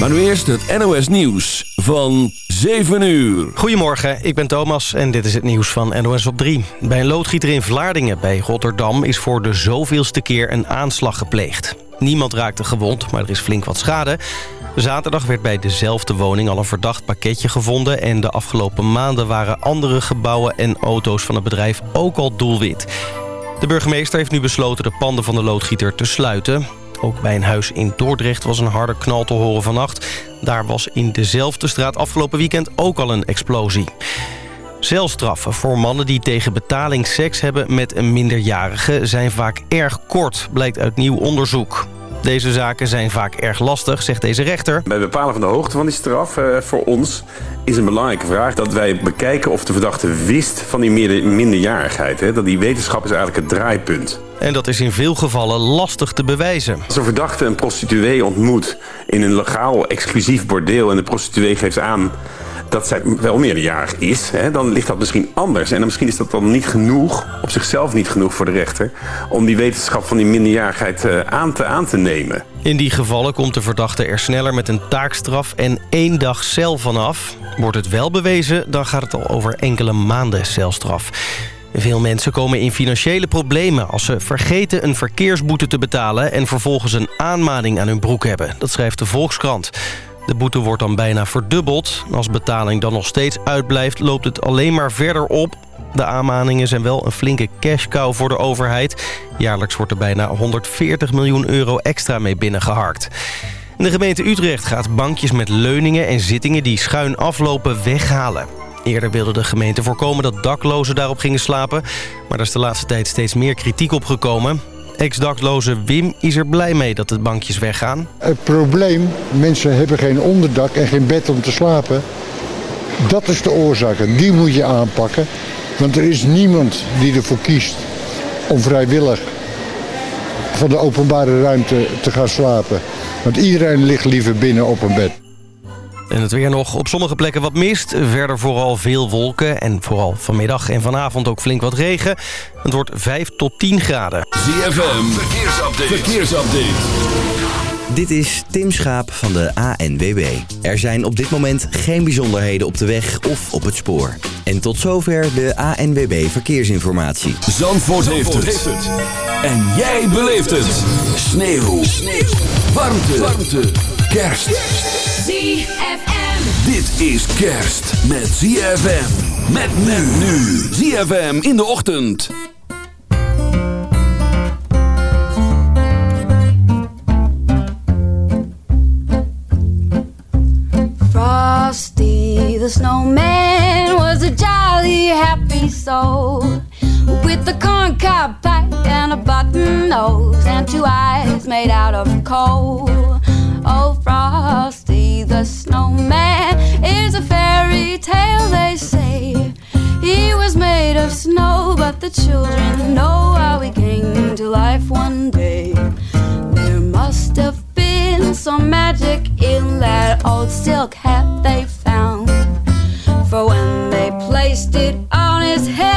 Maar nu eerst het NOS Nieuws van 7 uur. Goedemorgen, ik ben Thomas en dit is het nieuws van NOS op 3. Bij een loodgieter in Vlaardingen bij Rotterdam is voor de zoveelste keer een aanslag gepleegd. Niemand raakte gewond, maar er is flink wat schade. Zaterdag werd bij dezelfde woning al een verdacht pakketje gevonden... en de afgelopen maanden waren andere gebouwen en auto's van het bedrijf ook al doelwit. De burgemeester heeft nu besloten de panden van de loodgieter te sluiten. Ook bij een huis in Dordrecht was een harde knal te horen vannacht. Daar was in dezelfde straat afgelopen weekend ook al een explosie. Celstraffen voor mannen die tegen betaling seks hebben met een minderjarige... zijn vaak erg kort, blijkt uit nieuw onderzoek. Deze zaken zijn vaak erg lastig, zegt deze rechter. Bij het bepalen van de hoogte van die straf uh, voor ons is een belangrijke vraag dat wij bekijken of de verdachte wist van die minderjarigheid. Hè? Dat die wetenschap is eigenlijk het draaipunt. En dat is in veel gevallen lastig te bewijzen. Als een verdachte een prostituee ontmoet in een legaal exclusief bordeel... en de prostituee geeft aan dat zij wel meerderjarig is, hè, dan ligt dat misschien anders. En misschien is dat dan niet genoeg, op zichzelf niet genoeg voor de rechter... om die wetenschap van die minderjarigheid uh, aan, te, aan te nemen. In die gevallen komt de verdachte er sneller met een taakstraf en één dag cel vanaf. Wordt het wel bewezen, dan gaat het al over enkele maanden celstraf. Veel mensen komen in financiële problemen als ze vergeten een verkeersboete te betalen... en vervolgens een aanmaning aan hun broek hebben. Dat schrijft de Volkskrant. De boete wordt dan bijna verdubbeld. Als betaling dan nog steeds uitblijft, loopt het alleen maar verder op. De aanmaningen zijn wel een flinke cash cow voor de overheid. Jaarlijks wordt er bijna 140 miljoen euro extra mee binnengeharkt. de gemeente Utrecht gaat bankjes met leuningen en zittingen die schuin aflopen weghalen. Eerder wilde de gemeente voorkomen dat daklozen daarop gingen slapen... maar daar is de laatste tijd steeds meer kritiek op gekomen. Ex-dakloze Wim is er blij mee dat de bankjes weggaan. Het probleem, mensen hebben geen onderdak en geen bed om te slapen. Dat is de oorzaak die moet je aanpakken. Want er is niemand die ervoor kiest om vrijwillig van de openbare ruimte te gaan slapen. Want iedereen ligt liever binnen op een bed. En het weer nog op sommige plekken wat mist. Verder vooral veel wolken. En vooral vanmiddag en vanavond ook flink wat regen. Het wordt 5 tot 10 graden. ZFM, verkeersupdate. verkeersupdate. Dit is Tim Schaap van de ANWB. Er zijn op dit moment geen bijzonderheden op de weg of op het spoor. En tot zover de ANWB Verkeersinformatie. Zandvoort, heeft, het. En jij beleeft het. Sneeuw. Sneeuw. Warmte. Warmte. Kerst. ZFM. Dit is kerst met ZFM. Met men nu. ZFM in de ochtend. Frosty the snowman was a jolly happy soul. With a corncob pipe and a button nose and two eyes made out of coal. Oh, Frosty the snowman is a fairy tale, they say. He was made of snow, but the children know how he came to life one day. There must have been some magic in that old silk hat they found. For when they placed it on his head,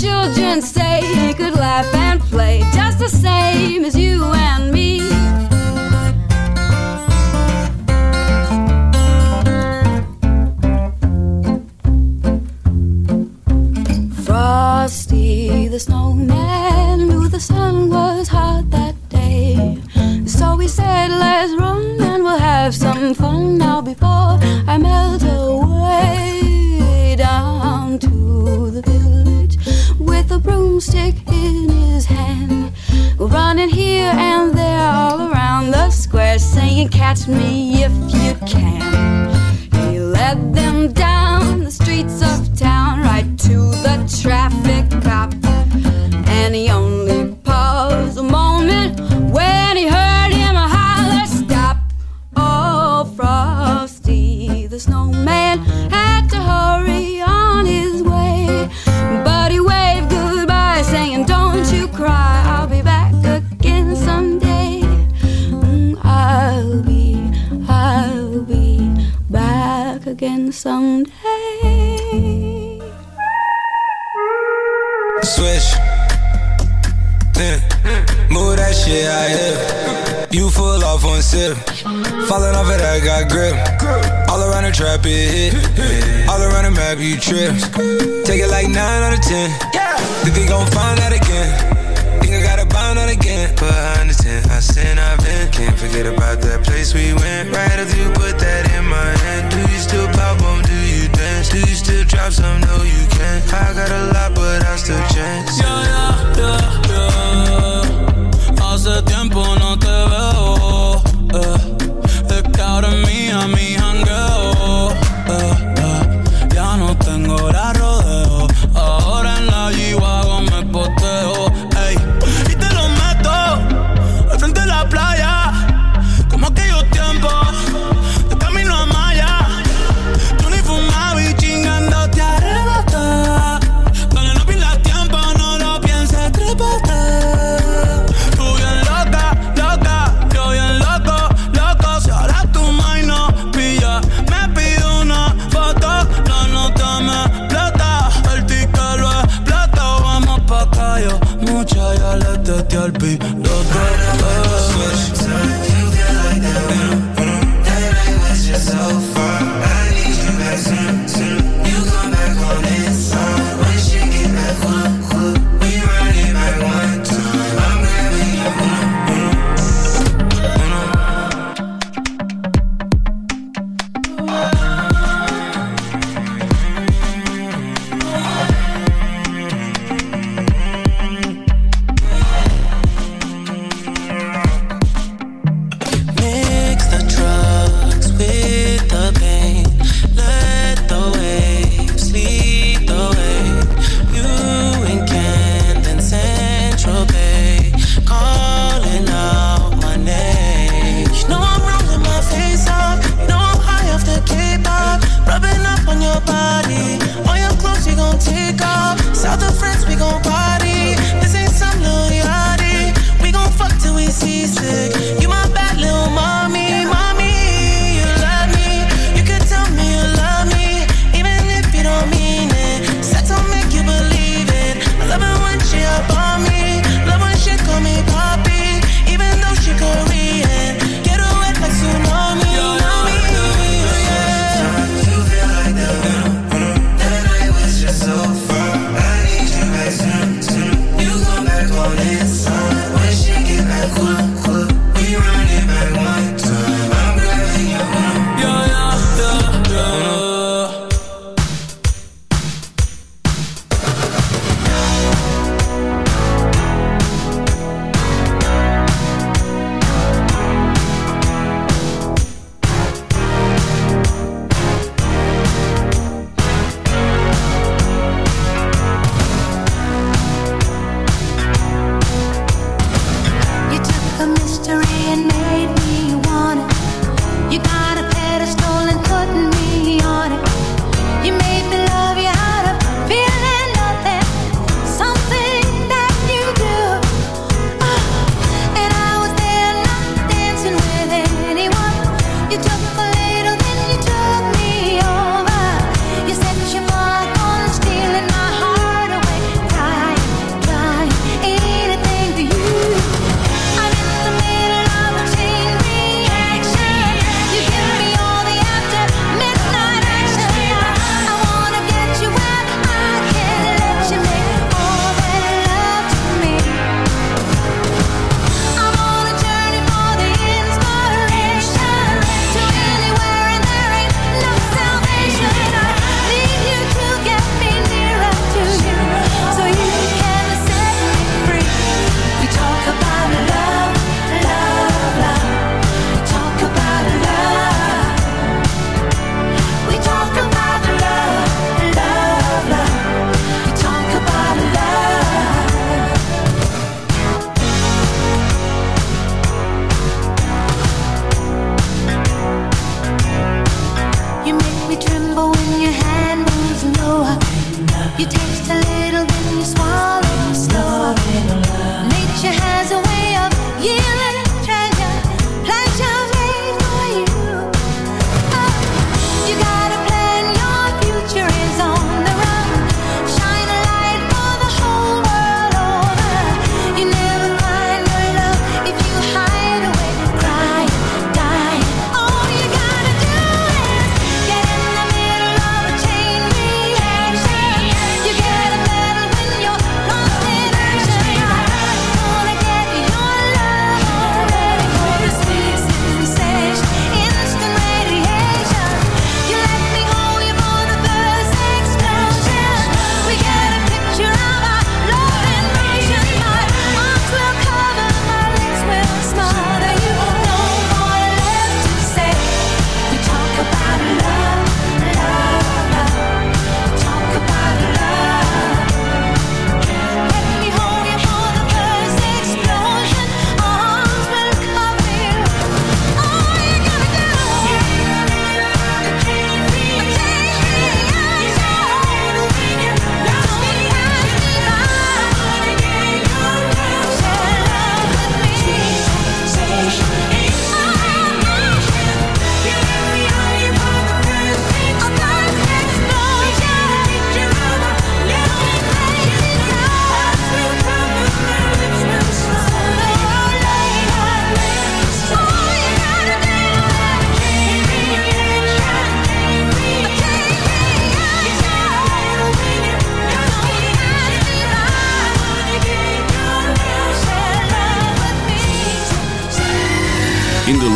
children say he could laugh and play just the same as you and me. Frosty the snowman Catch me if you can. No te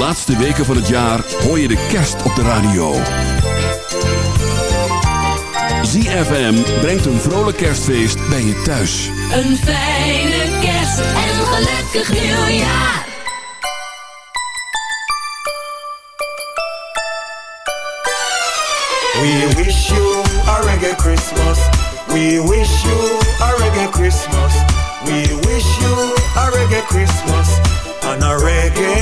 laatste weken van het jaar hoor je de kerst op de radio. ZFM brengt een vrolijk kerstfeest bij je thuis. Een fijne kerst en een gelukkig nieuwjaar. We wish you a reggae Christmas. We wish you a reggae Christmas. We wish you a reggae Christmas and a reggae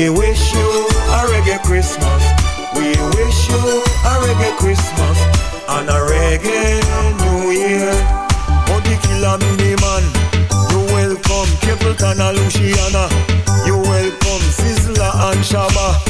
We wish you a reggae Christmas. We wish you a reggae Christmas and a reggae New Year. Body killer mini man, you welcome Capleton and Luciano. You welcome Sizzla and Shabba.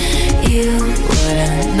You. Wouldn't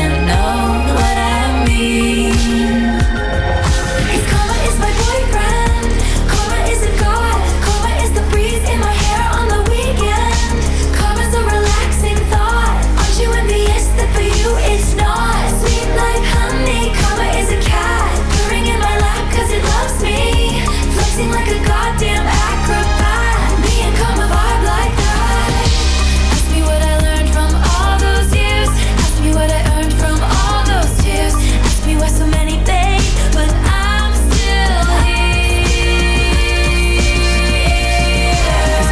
like a goddamn acrobat. Me and come a vibe like that. Ask me what I learned from all those years. Ask me what I earned from all those tears. Ask me why so many but I'm still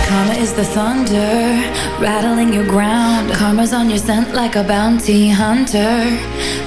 karma is the thunder rattling your ground. Karma's on your scent like a bounty hunter.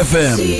ZFM.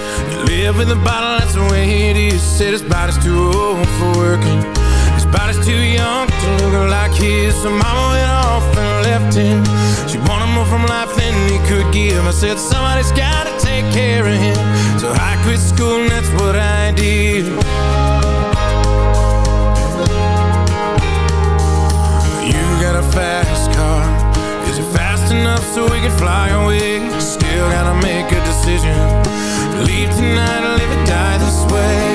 Live with a bottle, that's the way it is. Said his body's too old for working. His body's too young to look like his. So mama went off and left him. She wanted more from life than he could give. I said, somebody's gotta take care of him. So I quit school and that's what I did. You got a fast car. Is it fast enough so we can fly away? Still gotta make a decision. Leave tonight or live or die this way.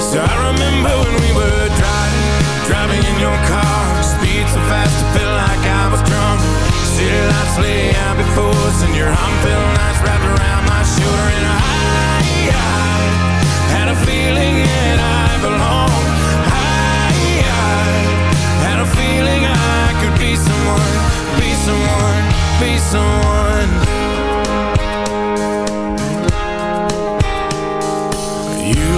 So I remember when we were driving, driving in your car. Speed so fast felt like I was drunk. City lights out before us, and your arm felt nice wrapped around my shoulder. And I, had a feeling that I belonged. I had a feeling I could be someone, be someone, be someone.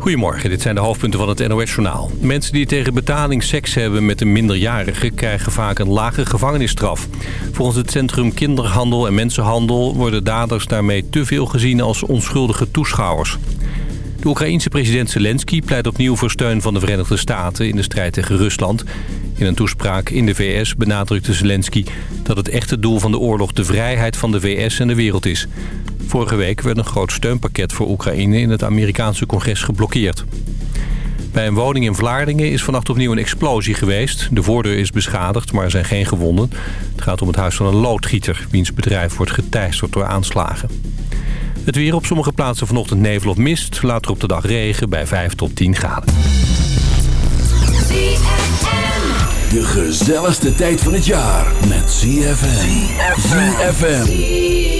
Goedemorgen, dit zijn de hoofdpunten van het NOS-journaal. Mensen die tegen betaling seks hebben met een minderjarige... krijgen vaak een lage gevangenisstraf. Volgens het Centrum Kinderhandel en Mensenhandel... worden daders daarmee te veel gezien als onschuldige toeschouwers. De Oekraïense president Zelensky pleit opnieuw voor steun van de Verenigde Staten... in de strijd tegen Rusland. In een toespraak in de VS benadrukte Zelensky... dat het echte doel van de oorlog de vrijheid van de VS en de wereld is. Vorige week werd een groot steunpakket voor Oekraïne in het Amerikaanse congres geblokkeerd. Bij een woning in Vlaardingen is vannacht opnieuw een explosie geweest. De voordeur is beschadigd, maar er zijn geen gewonden. Het gaat om het huis van een loodgieter, wiens bedrijf wordt geteisterd door aanslagen. Het weer op sommige plaatsen vanochtend nevel of mist. Later op de dag regen bij 5 tot 10 graden. De gezelligste tijd van het jaar met ZFM. ZFM.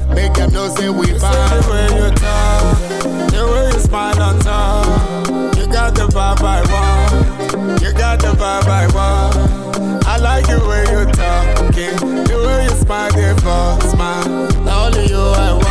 Make them know say we fine. The way you talk, the way you smile on top. You got the vibe I want. You got the vibe I want. I like the way you talk, okay? The way you smile, they fall, smile. Only you I want.